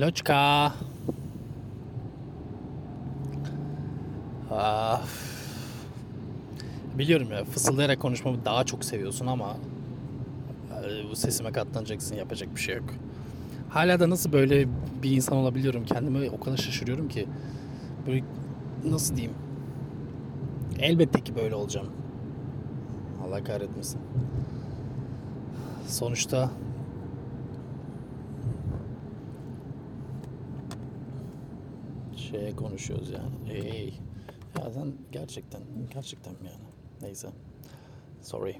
Loçka. Ah. Biliyorum ya fısıldayarak konuşmamı daha çok seviyorsun ama e, bu sesime katlanacaksın yapacak bir şey yok. Hala da nasıl böyle bir insan olabiliyorum kendime o kadar şaşırıyorum ki. Böyle nasıl diyeyim? Elbette ki böyle olacağım. Allah kahretmesin. Sonuçta şeye konuşuyoruz yani. Hey. Ya gerçekten gerçekten yani? Neyse. Sorry.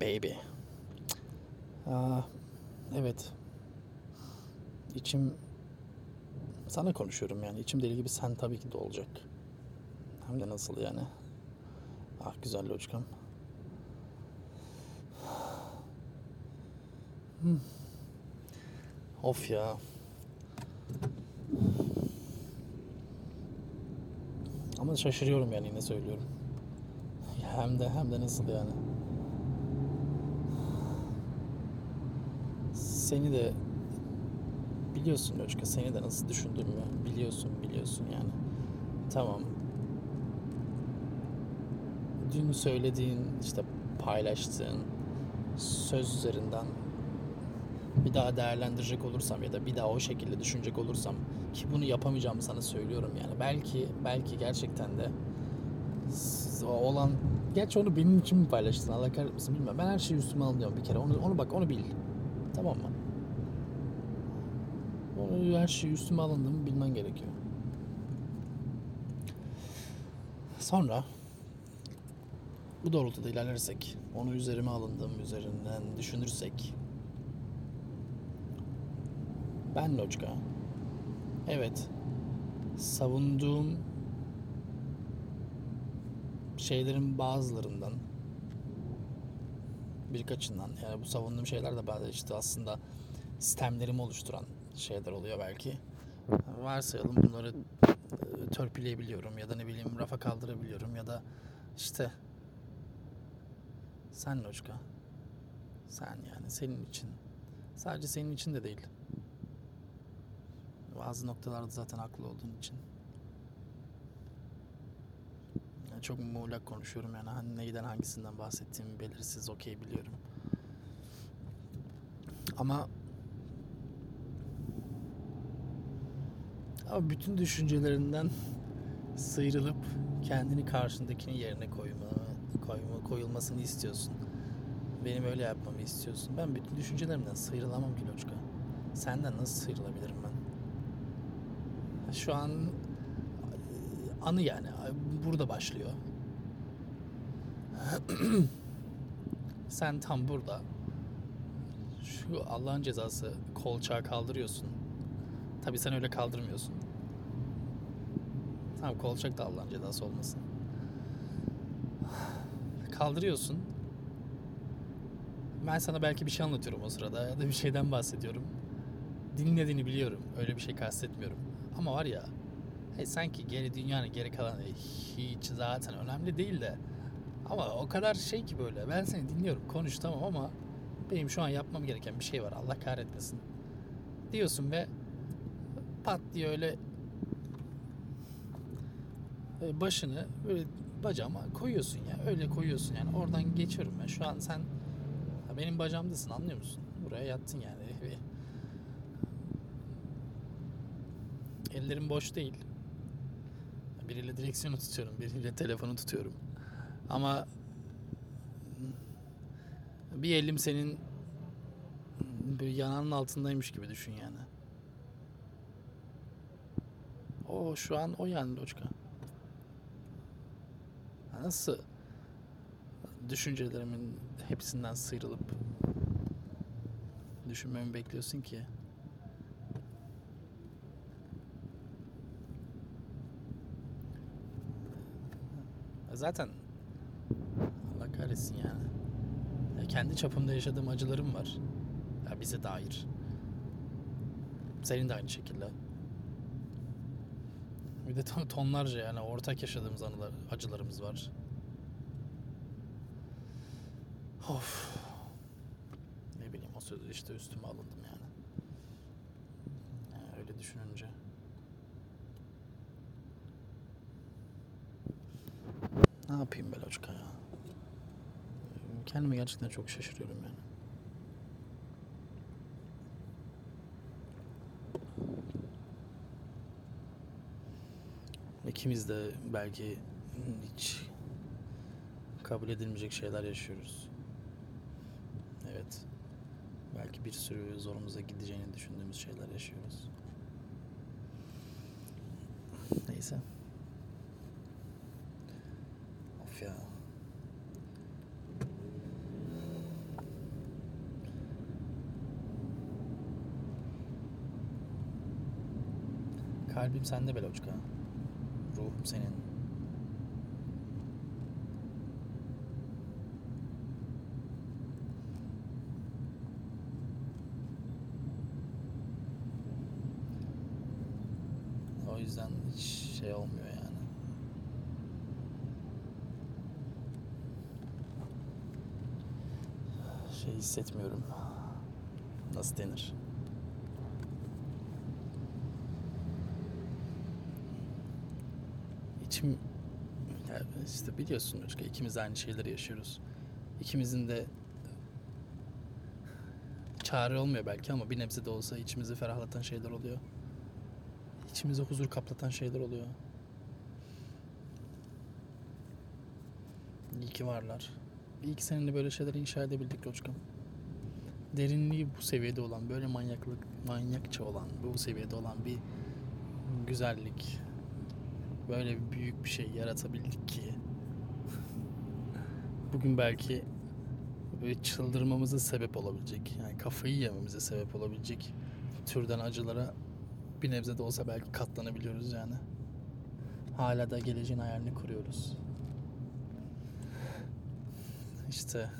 Baby. Aa, evet. İçim sana konuşuyorum yani. İçim deli gibi sen tabii ki de olacak. Hem de nasıl yani? Ah güzel loçkam. Hmm. Of ya. Ama şaşırıyorum yani yine söylüyorum. Hem de hem de nasıl yani. Seni de biliyorsun Loçka seni de nasıl düşündüğümü biliyorsun biliyorsun yani. Tamam. Dün söylediğin işte paylaştığın söz üzerinden bir daha değerlendirecek olursam ya da bir daha o şekilde düşünecek olursam ki bunu yapamayacağımı sana söylüyorum yani. Belki belki gerçekten de olan gerçi onu benim için mi paylaştın Allah kahretmesin bilmiyorum. Ben her şeyi üstüme alıyorum bir kere. Onu onu bak onu bil. Tamam mı? Onu her şeyi üstüme alındığımı bilmen gerekiyor. Sonra bu doğrultuda ilerlersek, onu üzerime alındığım üzerinden düşünürsek ben Loçka. Evet. Savunduğum şeylerin bazılarından birkaçından yani bu savunduğum şeyler de bazı işte aslında sistemlerimi oluşturan şeyler oluyor belki. Varsayalım bunları e, törpüleyebiliyorum ya da ne bileyim rafa kaldırabiliyorum ya da işte sen Loçka. Sen yani senin için. Sadece senin için de değil bazı noktalarda zaten haklı olduğun için yani çok muğlak konuşuyorum yani hani neyden hangisinden bahsettiğimi belirsiz okey biliyorum ama ama bütün düşüncelerinden sıyrılıp kendini karşındakinin yerine koyma, koyma koyulmasını istiyorsun. Benim öyle yapmamı istiyorsun. Ben bütün düşüncelerimden sıyrılamam ki Loçka. Senden nasıl sıyrılabilirim? Şu an anı yani burada başlıyor. Sen tam burada şu Allah'ın cezası kolçağı kaldırıyorsun. Tabii sen öyle kaldırmıyorsun. Tamam kolçak da Allah'ın cezası olmasın. Kaldırıyorsun. Ben sana belki bir şey anlatıyorum o sırada ya da bir şeyden bahsediyorum. Dinlediğini biliyorum. Öyle bir şey kastetmiyorum. Ama var ya hey, sanki geri dünyanın geri kalanı hiç zaten önemli değil de. Ama o kadar şey ki böyle ben seni dinliyorum konuş tamam ama benim şu an yapmam gereken bir şey var Allah kahretmesin. Diyorsun ve pat diye öyle e, başını böyle bacağıma koyuyorsun ya öyle koyuyorsun yani. Oradan geçiyorum ben. Şu an sen benim bacağımdasın anlıyor musun? Buraya yattın yani bir ellerim boş değil biriyle direksiyonu tutuyorum biriyle telefonu tutuyorum ama bir elim senin böyle yanağının altındaymış gibi düşün yani. O şu an o yani Loçka. Nasıl düşüncelerimin hepsinden sıyrılıp düşünmemi bekliyorsun ki? Zaten Allah kahretsin yani. Ya kendi çapımda yaşadığım acılarım var. Ya bize dair. Senin de aynı şekilde. Bir de ton- tonlarca yani ortak yaşadığımız anılar, acılarımız var. Of. Ne bileyim o sözü işte üstüme alındım yani. düşününce. Yapayım Beloçka ya? Kendime gerçekten çok şaşırıyorum yani. İkimiz de belki hiç kabul edilmeyecek şeyler yaşıyoruz. Evet. Belki bir sürü zorumuza gideceğini düşündüğümüz şeyler yaşıyoruz. Neyse. Of ya. Kalbim sende Beloçka. Ruhum senin. O yüzden hiç şey olmuyor yani. Şey hissetmiyorum. Nasıl denir? İçim ya işte biliyorsun Özge ikimiz de aynı şeyleri yaşıyoruz. İkimizin de çare olmuyor belki ama bir nebze de olsa içimizi ferahlatan şeyler oluyor. İçimize huzur kaplatan şeyler oluyor. İyi ki varlar. İyi ki seninle böyle şeyleri inşa edebildik Loçkam. Derinliği bu seviyede olan, böyle manyaklık, manyakça olan, bu seviyede olan bir güzellik, böyle büyük bir şey yaratabildik ki bugün belki böyle çıldırmamıza sebep olabilecek, yani kafayı yememize sebep olabilecek türden acılara bir nebze de olsa belki katlanabiliyoruz yani. Hala da geleceğin hayalini kuruyoruz. İşte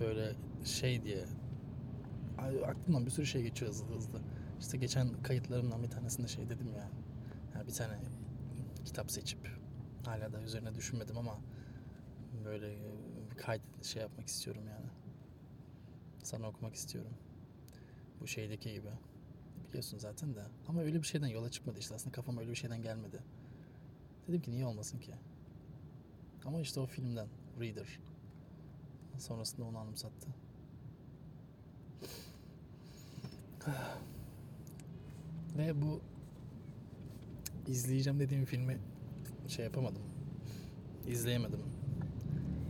böyle şey diye aklımdan bir sürü şey geçiyor hızlı hızlı. İşte geçen kayıtlarımdan bir tanesinde şey dedim ya. ya bir tane kitap seçip hala da üzerine düşünmedim ama böyle bir kayıt şey yapmak istiyorum yani. Sana okumak istiyorum. Bu şeydeki gibi. Biliyorsun zaten de. Ama öyle bir şeyden yola çıkmadı işte. Aslında kafama öyle bir şeyden gelmedi. Dedim ki niye olmasın ki? Ama işte o filmden. Reader. Sonrasında onu anımsattı. Ve bu izleyeceğim dediğim filmi şey yapamadım. İzleyemedim.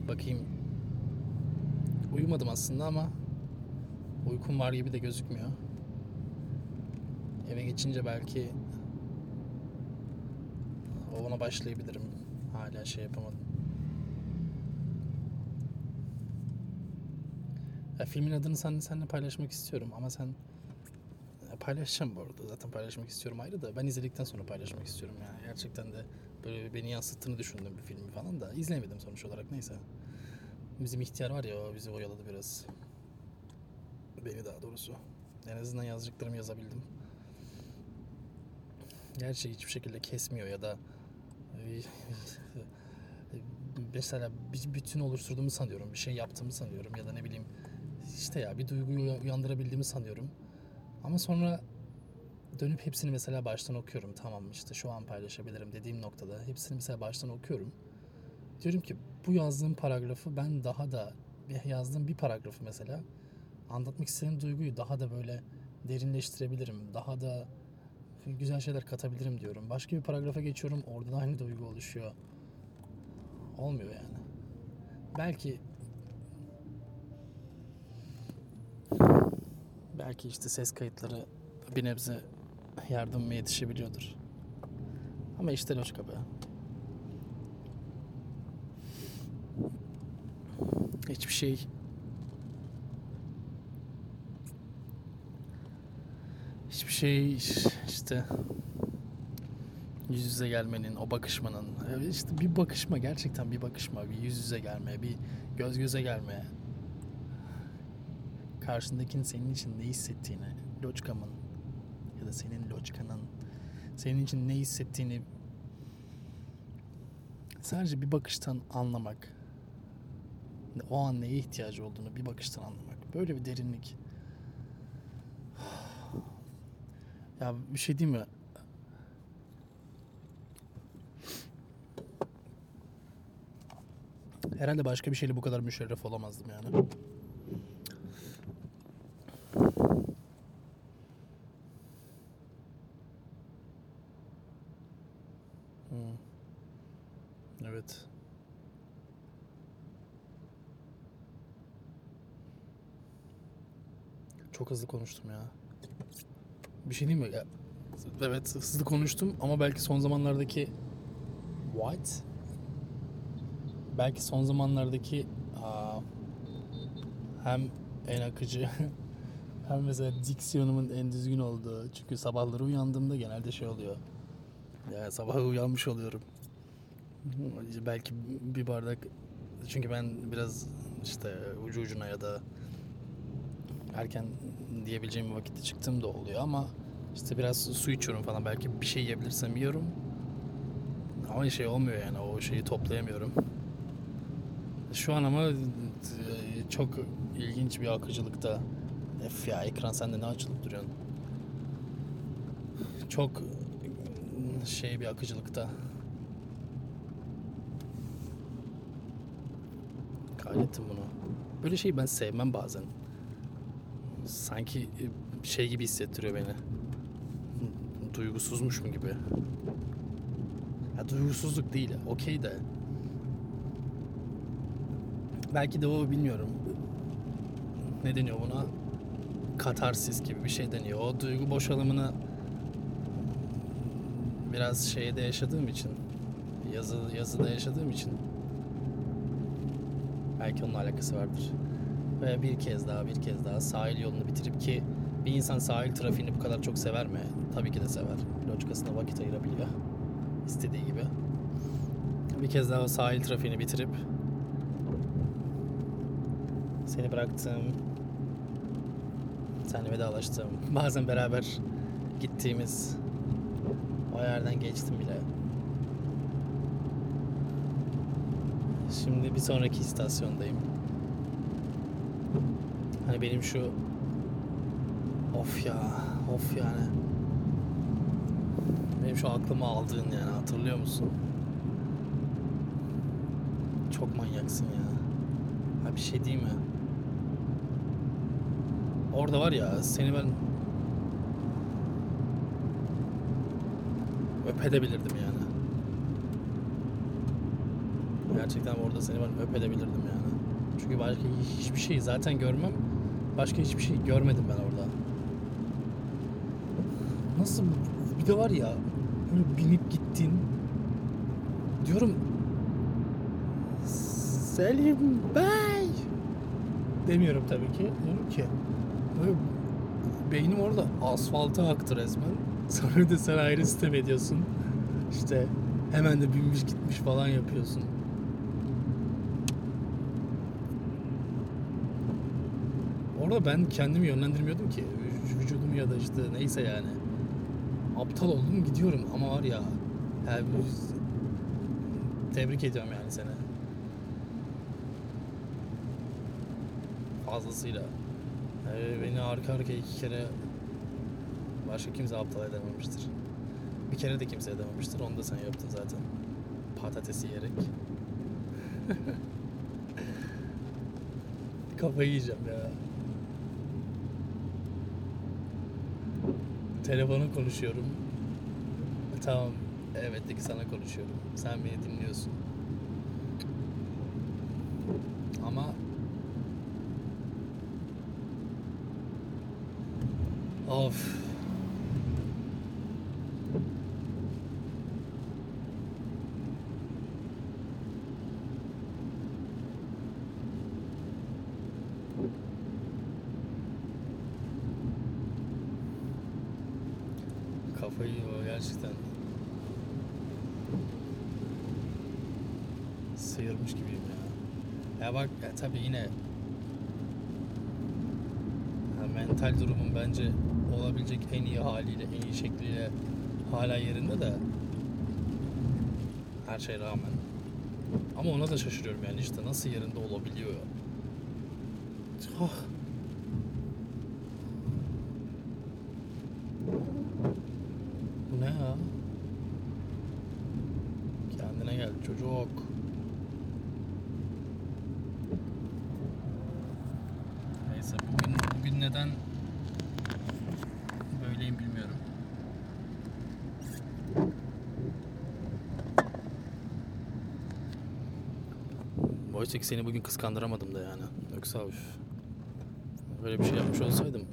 Bakayım. Uyumadım aslında ama uykum var gibi de gözükmüyor. Eve geçince belki ona başlayabilirim. Hala şey yapamadım. Ya filmin adını sen seninle paylaşmak istiyorum ama sen paylaşacağım bu arada. Zaten paylaşmak istiyorum ayrı da ben izledikten sonra paylaşmak istiyorum yani. Gerçekten de böyle beni yansıttığını düşündüğüm bir filmi falan da izleyemedim sonuç olarak neyse. Bizim ihtiyar var ya o bizi oyaladı biraz. Beni daha doğrusu. En azından yazdıklarımı yazabildim. Gerçi hiçbir şekilde kesmiyor ya da mesela bir bütün oluşturduğumu sanıyorum. Bir şey yaptığımı sanıyorum ya da ne bileyim işte ya bir duyguyu uyandırabildiğimi sanıyorum. Ama sonra dönüp hepsini mesela baştan okuyorum. Tamam işte şu an paylaşabilirim dediğim noktada hepsini mesela baştan okuyorum. Diyorum ki bu yazdığım paragrafı ben daha da yazdığım bir paragrafı mesela anlatmak istediğim duyguyu daha da böyle derinleştirebilirim. Daha da güzel şeyler katabilirim diyorum. Başka bir paragrafa geçiyorum. Orada da aynı duygu oluşuyor. Olmuyor yani. Belki belki işte ses kayıtları bir nebze yardımıma yetişebiliyordur. Ama işte loşka be. Hiçbir şey hiçbir şey işte yüz yüze gelmenin, o bakışmanın işte bir bakışma gerçekten bir bakışma, bir yüz yüze gelme, bir göz göze gelme. Karşındakinin senin için ne hissettiğini, loçkamın ya da senin loçkanın senin için ne hissettiğini sadece bir bakıştan anlamak. O an neye ihtiyacı olduğunu bir bakıştan anlamak. Böyle bir derinlik. Ya bir şey diyeyim mi? Herhalde başka bir şeyle bu kadar müşerref olamazdım yani. Hmm. Evet. Çok hızlı konuştum ya. Bir şey diyeyim mi? Ya, evet hızlı konuştum ama belki son zamanlardaki What? Belki son zamanlardaki aa, hem en akıcı hem mesela diksiyonumun en düzgün olduğu. Çünkü sabahları uyandığımda genelde şey oluyor. Ya sabah uyanmış oluyorum. Belki bir bardak çünkü ben biraz işte ucu ucuna ya da erken diyebileceğim vakitte çıktığım da oluyor ama işte biraz su içiyorum falan. Belki bir şey yiyebilirsem yiyorum. Ama şey olmuyor yani o şeyi toplayamıyorum. Şu an ama e, çok ilginç bir akıcılıkta. F ya ekran sende ne açılıp duruyorsun? Çok şey bir akıcılıkta. Kaydettim bunu. Böyle şeyi ben sevmem bazen sanki şey gibi hissettiriyor beni. Duygusuzmuş mu gibi. Ya duygusuzluk değil, okey de. Belki de o bilmiyorum. Ne deniyor buna? Katarsis gibi bir şey deniyor. O duygu boşalımını biraz şeyde yaşadığım için, yazı yazıda yaşadığım için belki onunla alakası vardır. Ve bir kez daha bir kez daha sahil yolunu bitirip ki bir insan sahil trafiğini bu kadar çok sever mi? Tabii ki de sever. Loçkasına vakit ayırabiliyor. istediği gibi. Bir kez daha sahil trafiğini bitirip seni bıraktım. Seninle vedalaştım. Bazen beraber gittiğimiz o yerden geçtim bile. Şimdi bir sonraki istasyondayım. Hani benim şu of ya of yani benim şu aklıma aldığın yani hatırlıyor musun? Çok manyaksın ya. Ha bir şey değil mi? Orada var ya seni ben öpebilirdim yani. Gerçekten orada seni ben öpebilirdim yani. Çünkü başka hiçbir şey zaten görmem. Başka hiçbir şey görmedim ben orada. Nasıl bir de var ya böyle binip gittin. Diyorum Selim Bey demiyorum tabii ki. Diyorum ki böyle beynim orada asfalta aktı resmen. Sonra da sen ayrı sistem ediyorsun. İşte hemen de binmiş gitmiş falan yapıyorsun. Orada ben kendimi yönlendirmiyordum ki. Vü- Vücudumu ya da işte neyse yani. Aptal oldum gidiyorum ama var ya. Yani tebrik ediyorum yani seni. Fazlasıyla. Yani beni arka arkaya iki kere başka kimse aptal edememiştir. Bir kere de kimse edememiştir. Onu da sen yaptın zaten. Patatesi yiyerek. Kafayı yiyeceğim ya. Telefonu konuşuyorum. Tamam. Evet de ki sana konuşuyorum. Sen beni dinliyorsun. Ama en iyi haliyle, en iyi şekliyle hala yerinde de her şeye rağmen. Ama ona da şaşırıyorum yani işte nasıl yerinde olabiliyor. Oh. Bu ne ya? Kendine gel çocuk. Neyse bugün, bugün neden Oysa ki seni bugün kıskandıramadım da yani. Yoksa üf, böyle bir şey yapmış olsaydım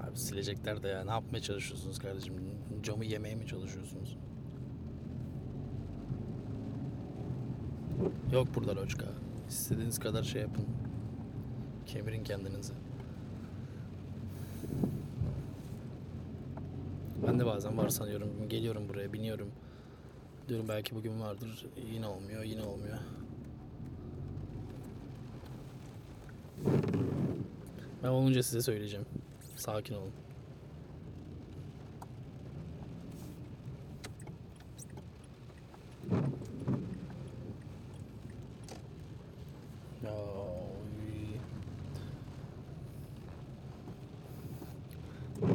Abi silecekler de ya. Ne yapmaya çalışıyorsunuz kardeşim? Camı yemeye mi çalışıyorsunuz? Yok burada loçka. İstediğiniz kadar şey yapın. Kemirin kendinizi. Ben de bazen var sanıyorum. Geliyorum buraya, biniyorum. Diyorum belki bugün vardır. Yine olmuyor, yine olmuyor. Ben olunca size söyleyeceğim. Sakin olun.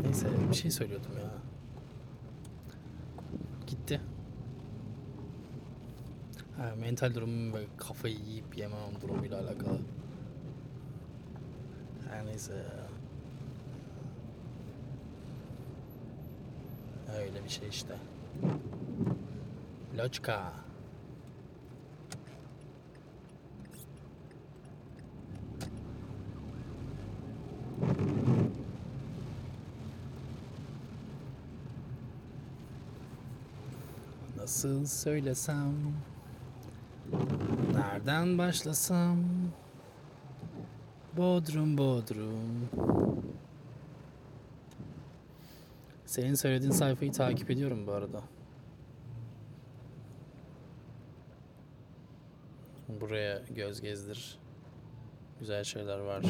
Neyse bir şey söylüyordum ya. Gitti. Ha, mental durumum ve kafayı yiyip yememem durumuyla alakalı. Her neyse. Öyle bir şey işte. Loçka. Nasıl söylesem Nereden başlasam Bodrum Bodrum Senin söylediğin sayfayı takip ediyorum bu arada. Buraya göz gezdir. Güzel şeyler var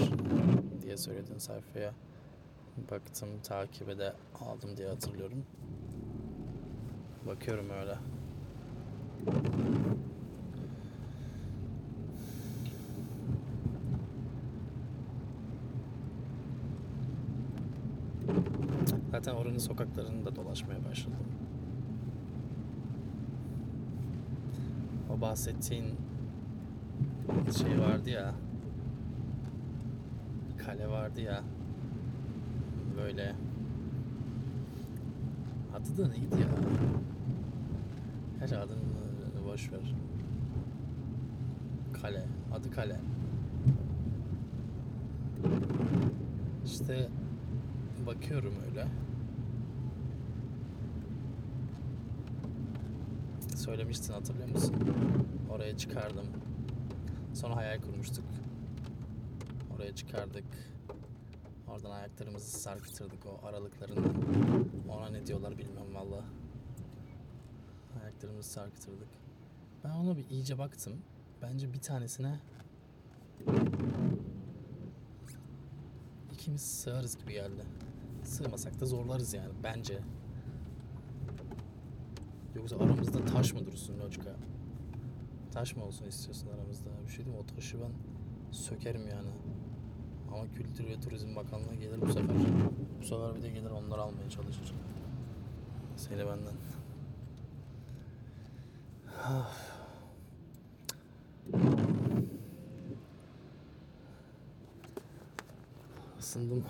diye söylediğin sayfaya baktım, takibe de aldım diye hatırlıyorum. Bakıyorum öyle. Zaten oranın sokaklarını da dolaşmaya başladım. O bahsettiğin şey vardı ya. Kale vardı ya. Böyle. Adı da neydi ya? Her adını boş ver. Kale. Adı kale. İşte bakıyorum öyle. Söylemiştin hatırlıyor musun? Oraya çıkardım. Sonra hayal kurmuştuk. Oraya çıkardık. Oradan ayaklarımızı sarkıtırdık o aralıklarından. Ona ne diyorlar bilmem valla. Ayaklarımızı sarkıtırdık. Ben ona bir iyice baktım. Bence bir tanesine ikimiz sığarız gibi geldi. Sığmasak da zorlarız yani bence. Yoksa aramızda taş mı dursun Loçka? Taş mı olsun istiyorsun aramızda? Bir şey diyeyim mi? o taşı ben sökerim yani. Ama Kültür ve Turizm Bakanlığı gelir bu sefer. Bu sefer bir de gelir onları almaya çalışır. Seni benden. Isındım.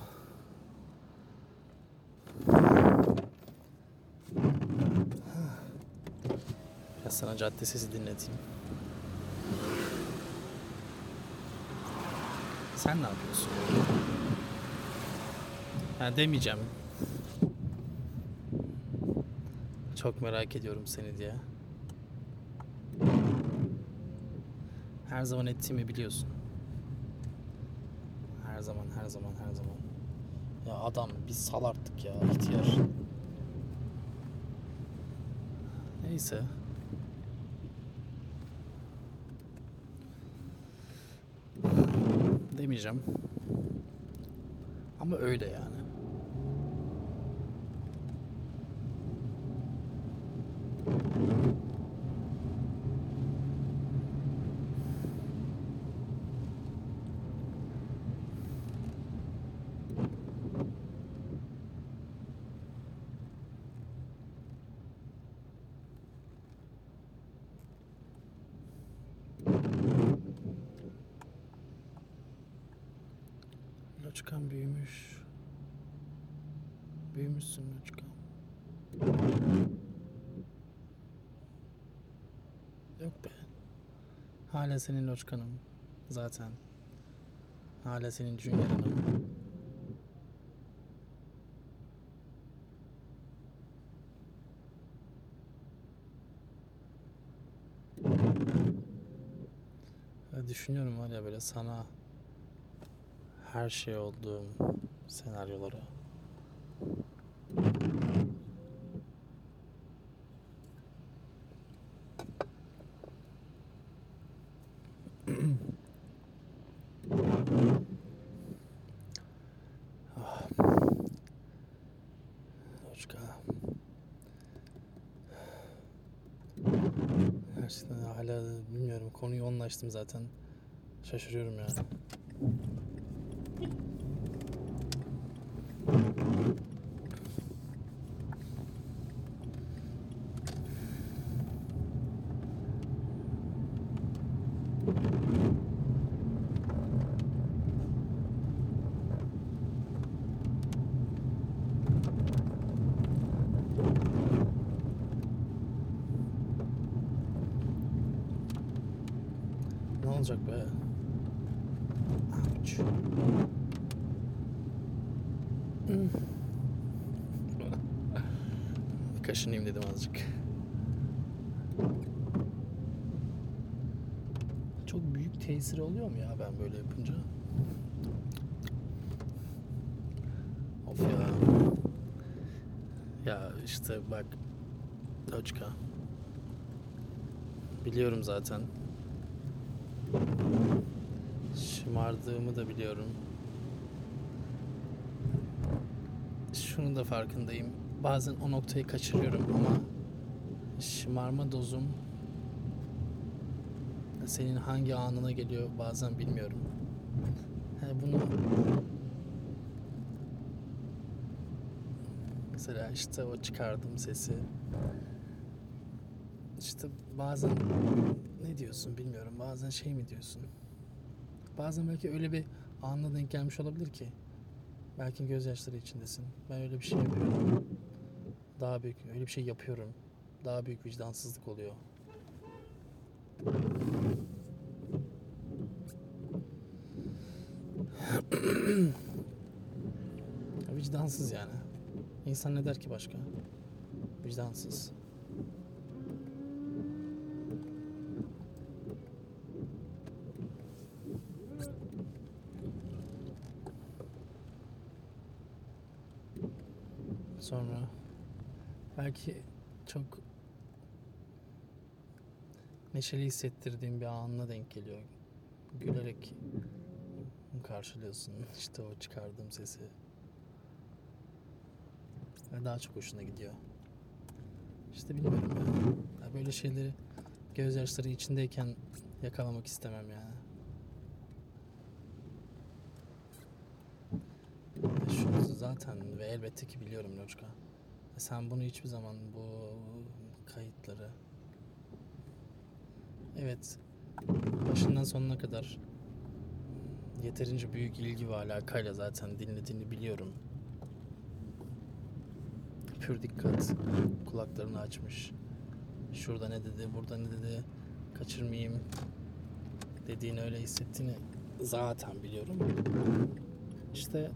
Biraz sana cadde sesi dinleteyim. Sen ne yapıyorsun? Ha demeyeceğim. Çok merak ediyorum seni diye. Her zaman ettiğimi biliyorsun. Zaman, her zaman, her zaman. Ya adam bir sal artık ya ihtiyar. Neyse. Demeyeceğim. Ama öyle yani. Hala senin Loçkanım. Zaten. Hala senin. Ya düşünüyorum ya böyle sana her şey olduğum senaryoları. Ah. Loçka. Gerçekten hala bilmiyorum konuyu onunla açtım zaten. Şaşırıyorum ya. Ne olacak be? Ouch. Hmm. Kaşınayım dedim azıcık. Çok büyük tesiri oluyor mu ya ben böyle yapınca? Of ya. Ya işte bak. Doçka. Biliyorum zaten. Şımardığımı da biliyorum. Şunun da farkındayım. Bazen o noktayı kaçırıyorum ama şımarma dozum senin hangi anına geliyor bazen bilmiyorum. Yani bunu mesela işte o çıkardığım sesi işte bazen ne diyorsun bilmiyorum. Bazen şey mi diyorsun? Bazen belki öyle bir anla denk gelmiş olabilir ki. Belki gözyaşları içindesin. Ben öyle bir şey yapıyorum. Daha büyük, öyle bir şey yapıyorum. Daha büyük vicdansızlık oluyor. Vicdansız yani. İnsan ne der ki başka? Vicdansız. Sonra belki çok neşeli hissettirdiğim bir anına denk geliyor. Gülerek karşılıyorsun işte o çıkardığım sesi. Ve daha çok hoşuna gidiyor. İşte bilmiyorum ya. ya böyle şeyleri gözyaşları içindeyken yakalamak istemem yani. Ya Şunu zaten ve elbette ki biliyorum Loçka. E Sen bunu hiçbir zaman bu kayıtları evet başından sonuna kadar yeterince büyük ilgi ve alakayla zaten dinlediğini biliyorum. Pür dikkat kulaklarını açmış. Şurada ne dedi, burada ne dedi, kaçırmayayım dediğini öyle hissettiğini zaten biliyorum. İşte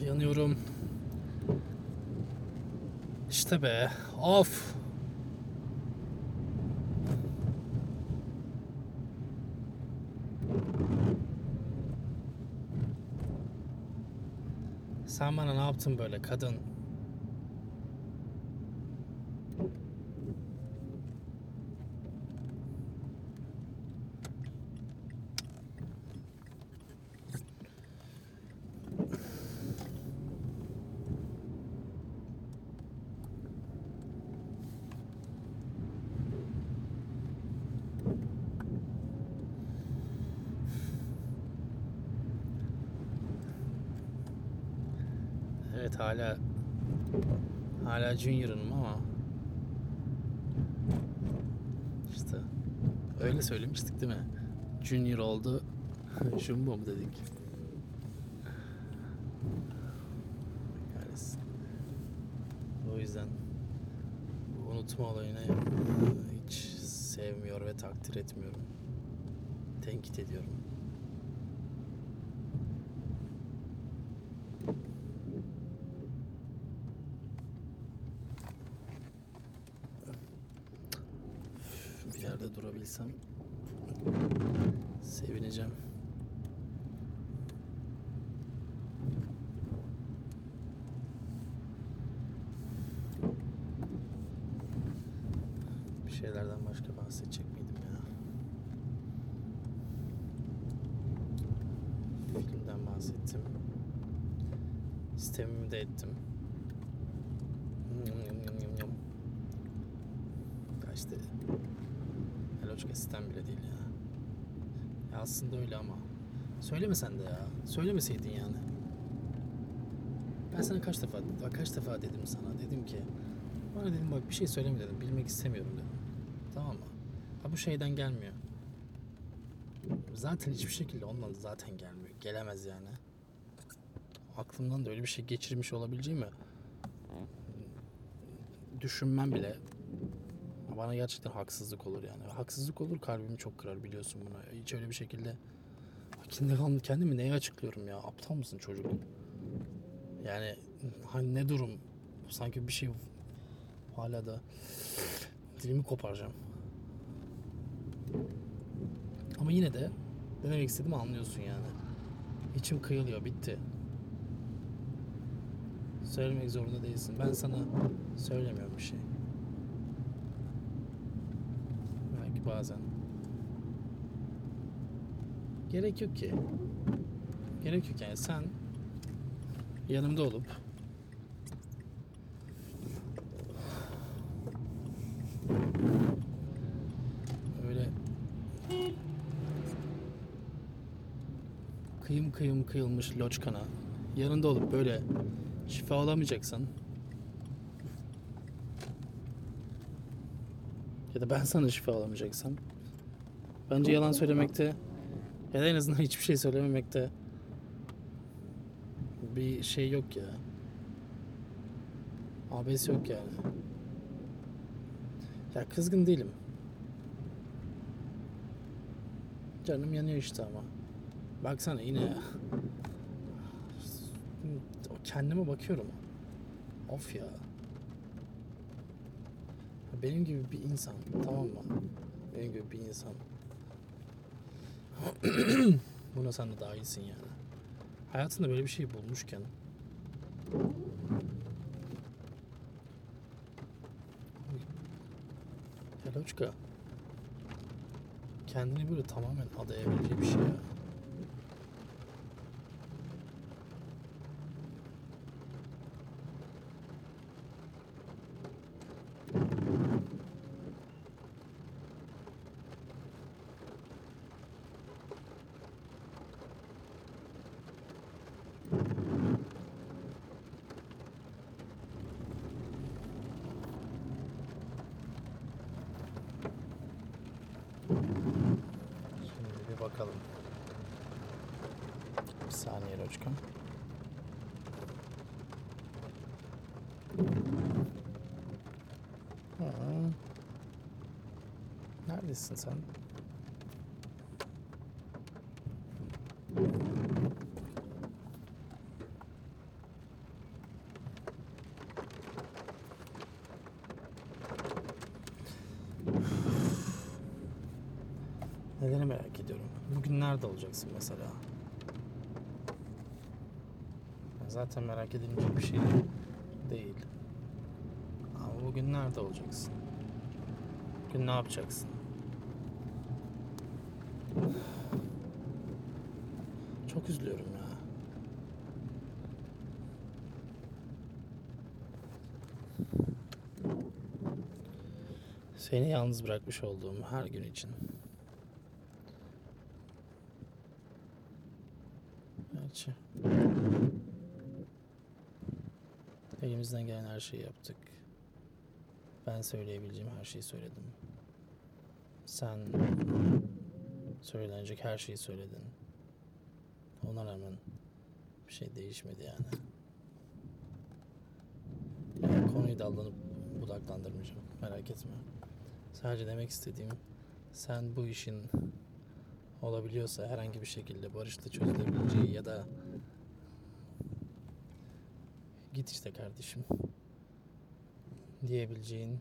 yanıyorum. İşte be. Of. Sen bana ne yaptın böyle kadın? Evet hala hala Junior'ım ama işte Öyle söylemiştik değil mi? Junior oldu. Jumbo mu dedik? O yüzden unutma olayını hiç sevmiyor ve takdir etmiyorum. Tenkit ediyorum. Bir durabilsem sevineceğim. Bir şeylerden başka bahsedecek miydim ya? Filmden bahsettim. Sistemimi de ettim. Sistem bile değil ya. Ya aslında öyle ama. Söylemesen de ya. Söylemeseydin yani. Ben sana kaç defa bak kaç defa dedim sana. Dedim ki bana dedim bak bir şey söyleme dedim. Bilmek istemiyorum dedim. Tamam mı? Ha bu şeyden gelmiyor. Zaten hiçbir şekilde ondan zaten gelmiyor. Gelemez yani. Aklımdan da öyle bir şey geçirmiş olabileceğimi düşünmem bile bana gerçekten haksızlık olur yani. Haksızlık olur kalbimi çok kırar biliyorsun bunu. Hiç öyle bir şekilde kendi kendimi neye açıklıyorum ya? Aptal mısın çocuk? Yani hani ne durum? Sanki bir şey hala da dilimi koparacağım. Ama yine de ne demek istediğimi anlıyorsun yani. İçim kıyılıyor bitti. Söylemek zorunda değilsin. Ben sana söylemiyorum bir şey. Belki bazen. Gerek yok ki. Gerek yok yani sen yanımda olup öyle kıyım kıyım kıyılmış loçkana yanında olup böyle şifa alamayacaksan ya da ben sana şifa alamayacaksam bence yalan söylemekte ya da en azından hiçbir şey söylememekte bir şey yok ya. Abes yok yani. Ya kızgın değilim. Canım yanıyor işte ama. Baksana yine ya. Kendime bakıyorum. Of ya. Benim gibi bir insan tamam mı? Benim gibi bir insan. Buna sen de dahilsin yani. Hayatında böyle bir şey bulmuşken Heloçka kendini böyle tamamen adayabileceği bir şey ya. Şimdi bir bakalım. Bir Ha. Neredesin sen? Neleri merak ediyorum. Bugün nerede olacaksın mesela? Zaten merak edilecek bir şey değil. Ama bugün nerede olacaksın? Bugün ne yapacaksın? Çok üzülüyorum ya. Seni yalnız bırakmış olduğum her gün için. Gerçi. Elimizden gelen her şeyi yaptık. Ben söyleyebileceğim her şeyi söyledim. Sen söylenecek her şeyi söyledin. Ona rağmen bir şey değişmedi yani. yani konuyu dallanıp budaklandırmayacağım. Merak etme. Sadece demek istediğim sen bu işin olabiliyorsa herhangi bir şekilde barışla çözülebileceği ya da git işte kardeşim diyebileceğin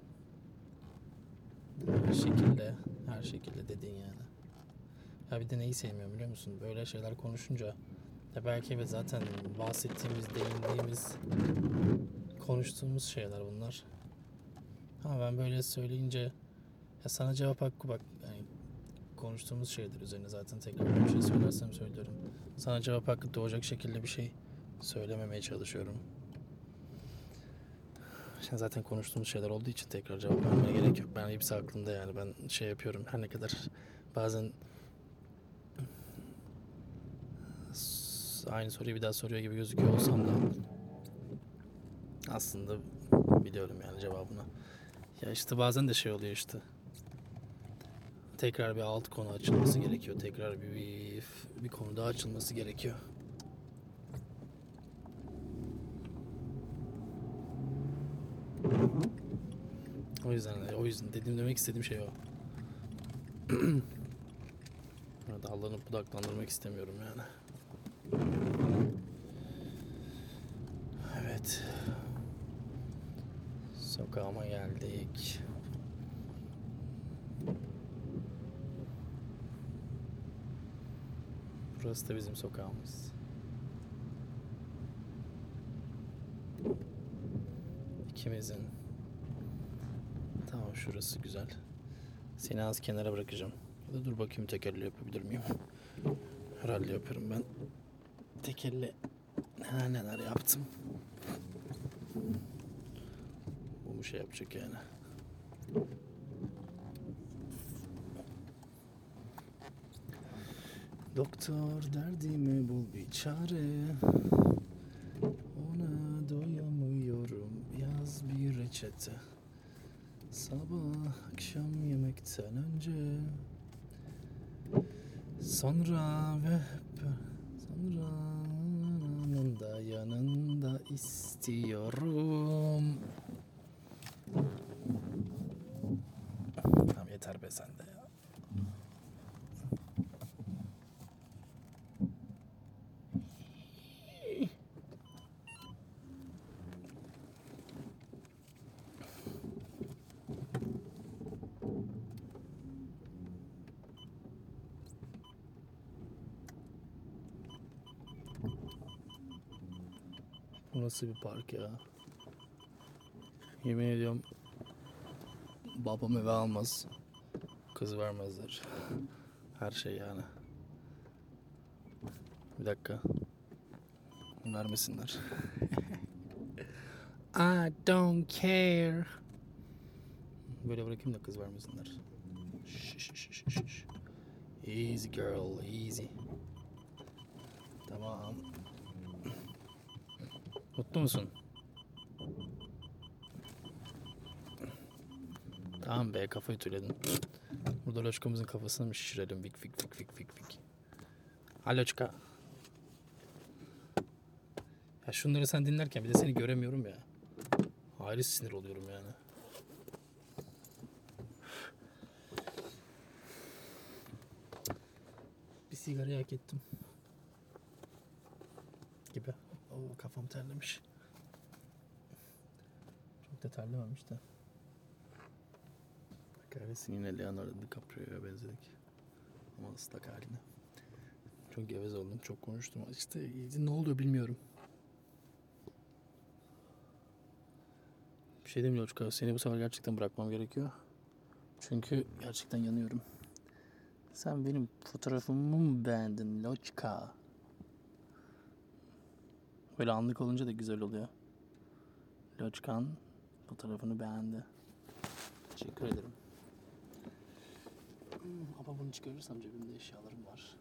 şekilde her şekilde dedin yani. Ya bir de neyi sevmiyorum biliyor musun? Böyle şeyler konuşunca ya belki evet zaten bahsettiğimiz, değindiğimiz, konuştuğumuz şeyler bunlar. Ama ben böyle söyleyince ya sana cevap hakkı bak yani konuştuğumuz şeyler üzerine zaten tekrar bir şey söylersem söylüyorum. Sana cevap hakkı doğacak şekilde bir şey söylememeye çalışıyorum. Zaten konuştuğumuz şeyler olduğu için tekrar cevap vermeye gerek yok. Ben hepsi aklımda yani ben şey yapıyorum her ne kadar bazen aynı soruyu bir daha soruyor gibi gözüküyor olsam da aslında biliyorum yani cevabını. Ya işte bazen de şey oluyor işte. Tekrar bir alt konu açılması gerekiyor. Tekrar bir, bir, bir konu daha açılması gerekiyor. O yüzden o yüzden dediğim demek istediğim şey o. Orada allanıp budaklandırmak istemiyorum yani. Evet. Sokağıma geldik. Burası da bizim sokağımız. İkimizin. Tamam şurası güzel. Seni az kenara bırakacağım. Ya da dur bakayım tekerle yapabilir miyim? Herhalde yaparım ben. Tekerle neler neler yaptım. Bu mu şey yapacak yani? Doktor derdime bul bir çare reçete Sabah akşam yemekten önce Sonra ve sonra yanında yanında istiyorum Tamam yeter be sen de ya. Bu nasıl bir park ya? Yemin ediyorum babam eve almaz. Kız vermezler. Her şey yani. Bir dakika. Vermesinler. I don't care. Böyle bırakayım da kız vermesinler. Şş, şş, şş. Easy girl, easy. Tamam. Mutlu musun? Tamam be kafayı tüyledin. Burada loçkamızın kafasını mı şişirelim? Vik vik vik vik vik vik. Ha loçka. Ya şunları sen dinlerken bir de seni göremiyorum ya. Ayrı sinir oluyorum yani. Bir sigara hak ettim. Gibi. Oo, kafam terlemiş. Çok da terlememiş de. Kahretsin yine Leonardo DiCaprio'ya benzedik. Ama ıslak haline. Çok gevez oldum, çok konuştum. İşte ne oluyor bilmiyorum. Bir şey demiyorum Loçka. Seni bu sefer gerçekten bırakmam gerekiyor. Çünkü gerçekten yanıyorum. Sen benim fotoğrafımı mı beğendin Loçka? Böyle anlık olunca da güzel oluyor. Loçkan fotoğrafını beğendi. Teşekkür ederim. Hmm, ama bunu çıkarırsam cebimde eşyalarım var.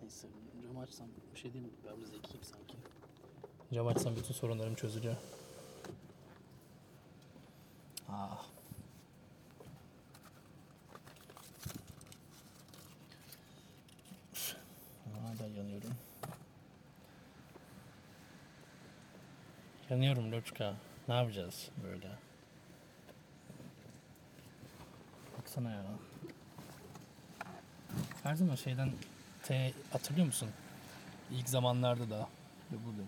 Neyse cam açsam bir şey değil mi? Ben biraz zekiyim sanki. Cam açsam bütün sorunlarım çözülüyor. Ah. Hala yanıyorum. Loçka. Ne yapacağız böyle? Baksana ya. Her zaman şeyden T hatırlıyor musun? İlk zamanlarda da ve bugün.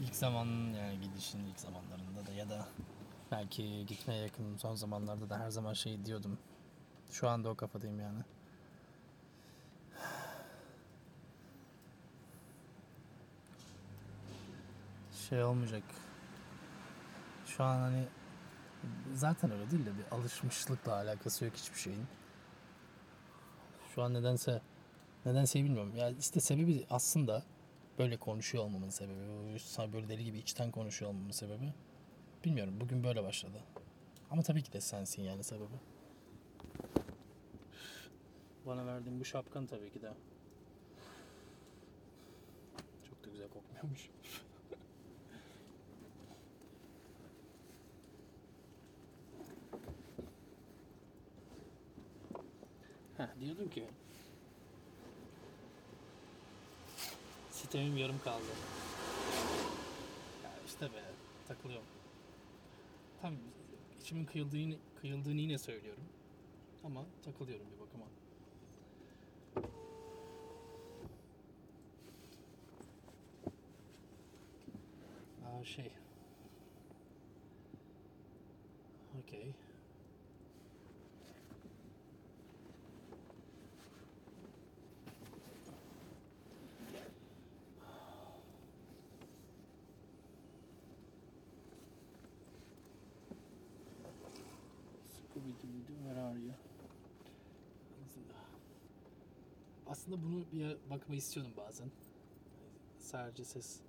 İlk zaman yani gidişin ilk zamanlarında da ya da belki gitmeye yakın son zamanlarda da her zaman şey diyordum. Şu anda o kafadayım yani. Şey olmayacak. Şu an hani zaten öyle değil de bir alışmışlıkla alakası yok hiçbir şeyin. Şu an nedense nedense bilmiyorum. Ya işte sebebi aslında böyle konuşuyor olmamın sebebi. Böyle deli gibi içten konuşuyor olmamın sebebi. Bilmiyorum. Bugün böyle başladı. Ama tabii ki de sensin yani sebebi. Bana verdiğin bu şapkan tabii ki de. Çok da güzel kokmuyormuş. Diyordum ki sitemim yarım kaldı. Ya işte be takılıyorum. Tam içimin kıyıldığını, kıyıldığını yine söylüyorum. Ama takılıyorum bir bakıma. Aa şey. Aslında bunu bir bakma istiyordum bazen. Sadece ses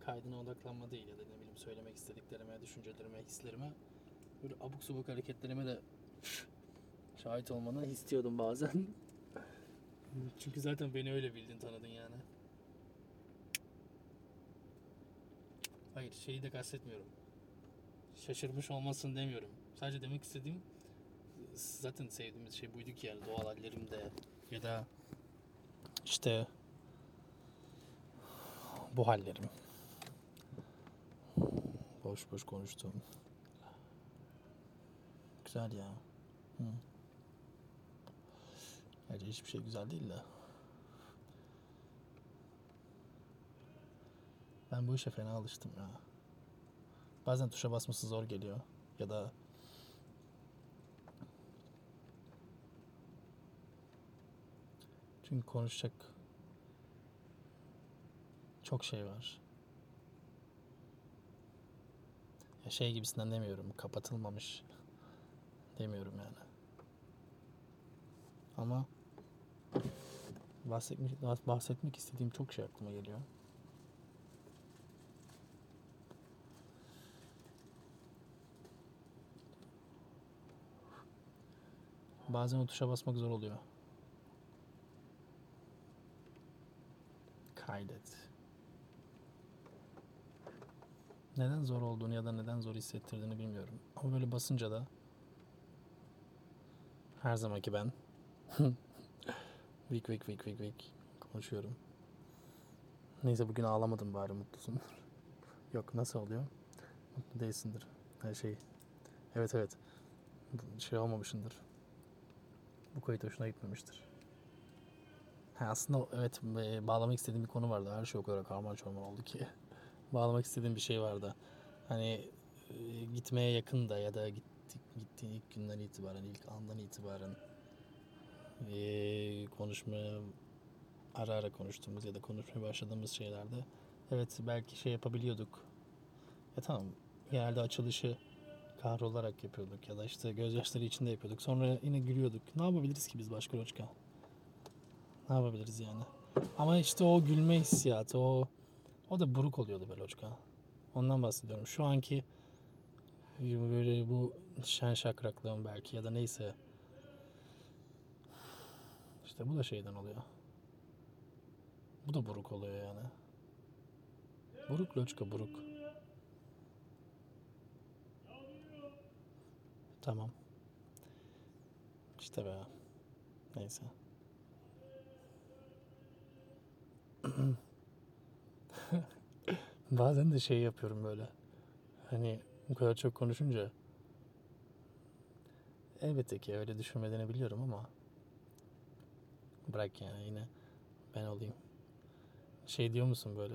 kaydına odaklanma değil ya da ne bileyim söylemek istediklerime, düşüncelerime, hislerime böyle abuk subuk hareketlerime de şahit olmanı istiyordum bazen. Çünkü zaten beni öyle bildin, tanıdın yani. Hayır, şeyi de kastetmiyorum. Şaşırmış olmasın demiyorum. Sadece demek istediğim zaten sevdiğimiz şey buydu ki yani doğal hallerimde ya da işte bu hallerim. Boş boş konuştum. Güzel ya. Hı. Gerçi hiçbir şey güzel değil de. Ben bu işe fena alıştım ya. Bazen tuşa basması zor geliyor. Ya da Çünkü konuşacak çok şey var. Ya şey gibisinden demiyorum. Kapatılmamış demiyorum yani. Ama bahsetmek, bahsetmek istediğim çok şey aklıma geliyor. Bazen o tuşa basmak zor oluyor. Kaydet. Neden zor olduğunu ya da neden zor hissettirdiğini bilmiyorum. Ama böyle basınca da her zamanki ben vik vik vik vik vik konuşuyorum. Neyse bugün ağlamadım bari mutlusun. Yok nasıl oluyor? Mutlu değilsindir. Her şey. Evet evet. Şey olmamışındır. Bu kayıt hoşuna gitmemiştir. Aslında evet e, bağlamak istediğim bir konu vardı. Her şey o kadar karman çorman oldu ki. bağlamak istediğim bir şey vardı. Hani e, gitmeye yakın da ya da gittik, gittiğin ilk günden itibaren, ilk andan itibaren e, konuşmaya ara ara konuştuğumuz ya da konuşmaya başladığımız şeylerde evet belki şey yapabiliyorduk. Ya tamam genelde açılışı kahrolarak yapıyorduk ya da işte gözyaşları içinde yapıyorduk. Sonra yine gülüyorduk. Ne yapabiliriz ki biz başka Roçka? Ne yapabiliriz yani? Ama işte o gülme hissiyatı, o o da buruk oluyordu böyle Loçka. Ondan bahsediyorum. Şu anki böyle bu şen şakraklığım belki ya da neyse. İşte bu da şeyden oluyor. Bu da buruk oluyor yani. Buruk Loçka buruk. Tamam. İşte be. Neyse. Bazen de şey yapıyorum böyle. Hani bu kadar çok konuşunca elbette ki öyle düşünmediğini biliyorum ama bırak yani yine ben olayım. Şey diyor musun böyle?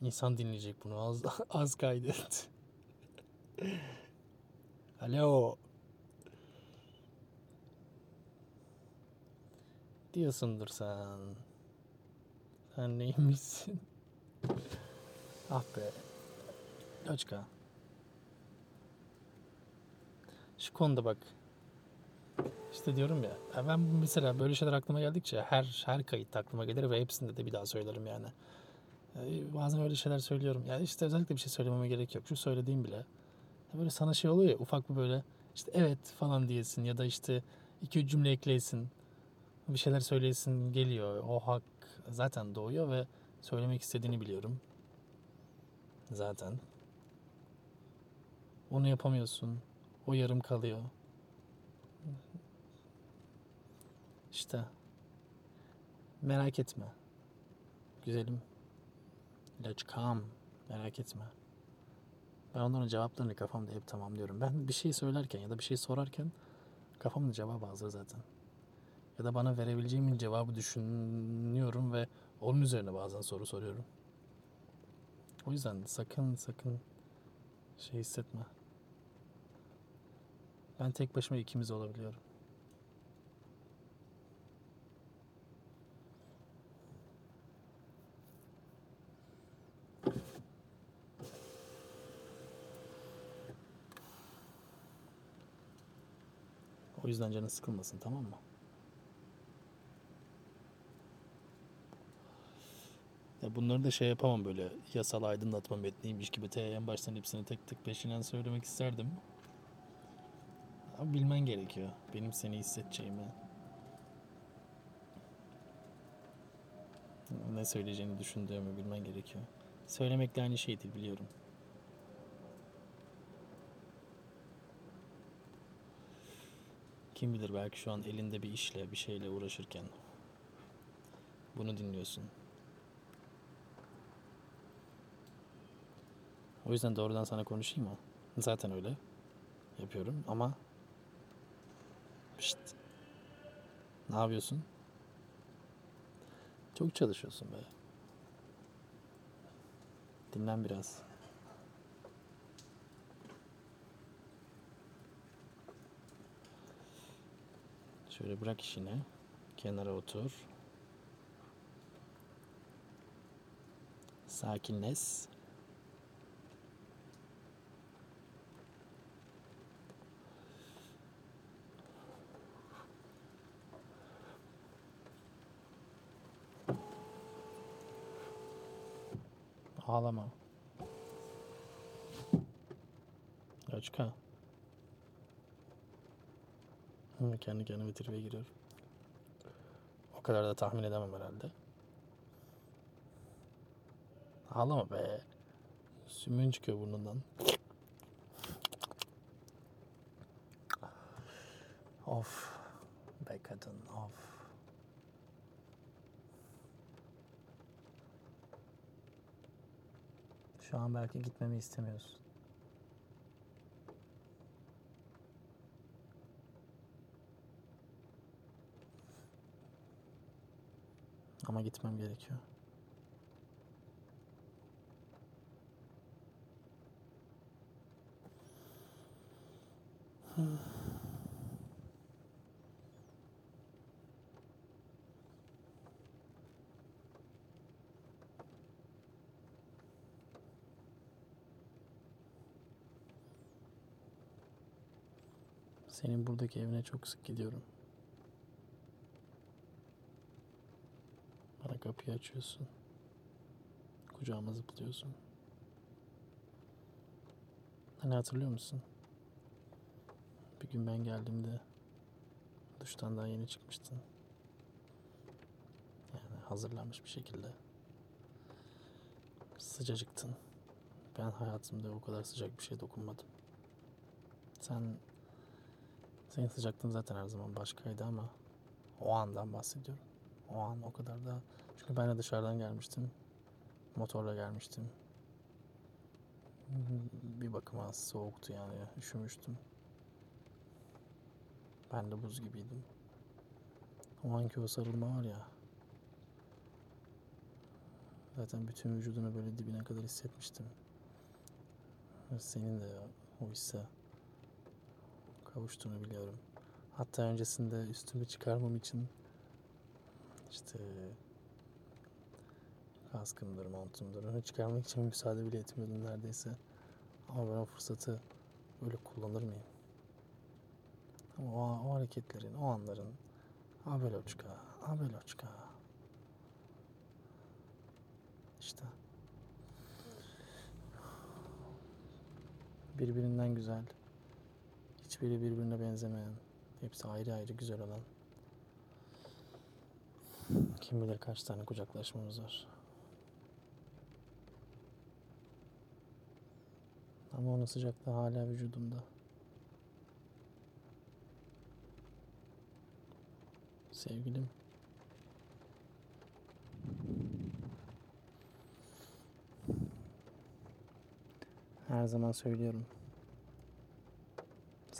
İnsan dinleyecek bunu az az kaydet. Alo. Diyorsundur sen. Sen neymişsin? ah be. Loçka. Şu konuda bak. İşte diyorum ya. Ben mesela böyle şeyler aklıma geldikçe her her kayıt aklıma gelir ve hepsinde de bir daha söylerim yani. Ee, Bazen öyle şeyler söylüyorum. Ya işte özellikle bir şey söylememe gerek yok. Şu söylediğim bile. Böyle sana şey oluyor ya ufak bir böyle işte evet falan diyesin ya da işte iki üç cümle ekleyesin. Bir şeyler söyleyesin geliyor. O hak zaten doğuyor ve söylemek istediğini biliyorum. Zaten. Onu yapamıyorsun. O yarım kalıyor. İşte. Merak etme. Güzelim. Loçkam. Merak etme. Ben onların cevaplarını kafamda hep tamamlıyorum. Ben bir şey söylerken ya da bir şey sorarken kafamda cevap hazır zaten. Ya da bana verebileceğimin cevabı düşünüyorum ve onun üzerine bazen soru soruyorum. O yüzden sakın sakın şey hissetme. Ben tek başıma ikimiz olabiliyorum. O yüzden canın sıkılmasın tamam mı? Ya bunları da şey yapamam böyle yasal aydınlatma metniymiş gibi te en baştan hepsini tek tek peşinden söylemek isterdim. Ama bilmen gerekiyor benim seni hissedeceğimi. Ne söyleyeceğini düşündüğümü bilmen gerekiyor. Söylemekle aynı şey değil biliyorum. Kim bilir belki şu an elinde bir işle, bir şeyle uğraşırken bunu dinliyorsun. O yüzden doğrudan sana konuşayım mı? Zaten öyle yapıyorum ama Şşt. Ne yapıyorsun? Çok çalışıyorsun be. Dinlen biraz. Şöyle bırak işini. Kenara otur. Sakinleş. Ağlama. Loçka. Hı, kendi kendime tribe giriyorum. O kadar da tahmin edemem herhalde. Ağlama be. Sümüğün çıkıyor burnundan. Of. Be kadın of. Şu an belki gitmemi istemiyorsun. Ama gitmem gerekiyor. Senin buradaki evine çok sık gidiyorum. Bana kapıyı açıyorsun. Kucağıma zıplıyorsun. Hani hatırlıyor musun? Bir gün ben geldiğimde duştan daha yeni çıkmıştın. Yani hazırlanmış bir şekilde. Sıcacıktın. Ben hayatımda o kadar sıcak bir şey dokunmadım. Sen senin sıcaklığın zaten her zaman başkaydı ama o andan bahsediyorum. O an o kadar da çünkü ben de dışarıdan gelmiştim. Motorla gelmiştim. Bir bakıma soğuktu yani. Üşümüştüm. Ben de buz gibiydim. O anki o sarılma var ya. Zaten bütün vücudunu böyle dibine kadar hissetmiştim. Senin de o hisse kavuştuğunu biliyorum. Hatta öncesinde üstümü çıkarmam için işte kaskımdır, montumdur. Onu çıkarmak için müsaade bile etmiyordum neredeyse. Ama ben o fırsatı böyle kullanır mıyım? Ama o, o hareketlerin, o anların abeloçka, abeloçka. İşte. Birbirinden güzel. Hiçbiri birbirine benzemeyen. Hepsi ayrı ayrı güzel olan. Kim bilir kaç tane kucaklaşmamız var. Ama onun sıcaklığı hala vücudumda. Sevgilim. Her zaman söylüyorum.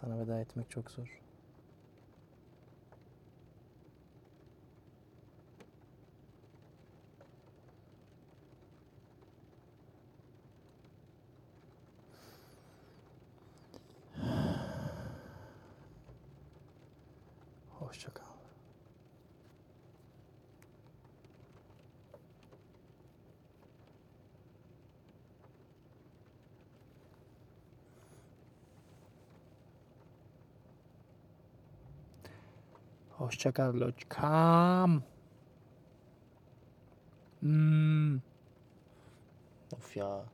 Sana veda etmek çok zor. Hoşça kal. Hoşça kal loçkam. Hmm. Of ya.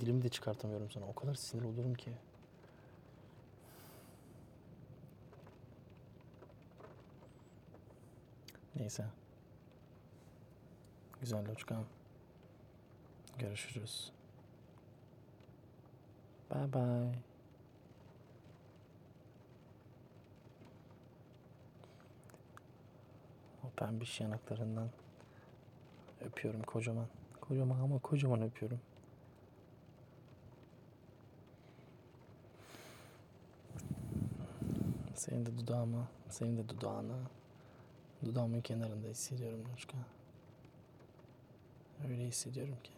Dilimi de çıkartamıyorum sana. O kadar sinir olurum ki. Neyse. Güzel loçkam. Görüşürüz. Bye bye. Pembiş yanaklarından öpüyorum kocaman. Kocaman ama kocaman öpüyorum. Senin de dudağıma, senin de dudağına, dudağımın kenarında hissediyorum Loşka. Öyle hissediyorum ki.